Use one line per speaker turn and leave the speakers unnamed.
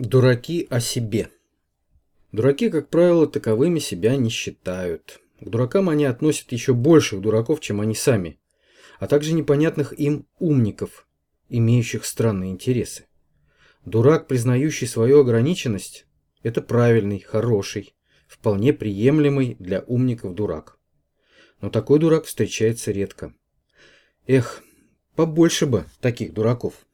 Дураки о себе. Дураки, как правило, таковыми себя не считают. К дуракам они относят еще больших дураков, чем они сами, а также непонятных им умников, имеющих странные интересы. Дурак, признающий свою ограниченность, это правильный, хороший, вполне приемлемый для умников дурак. Но такой дурак встречается редко. Эх, побольше бы таких дураков.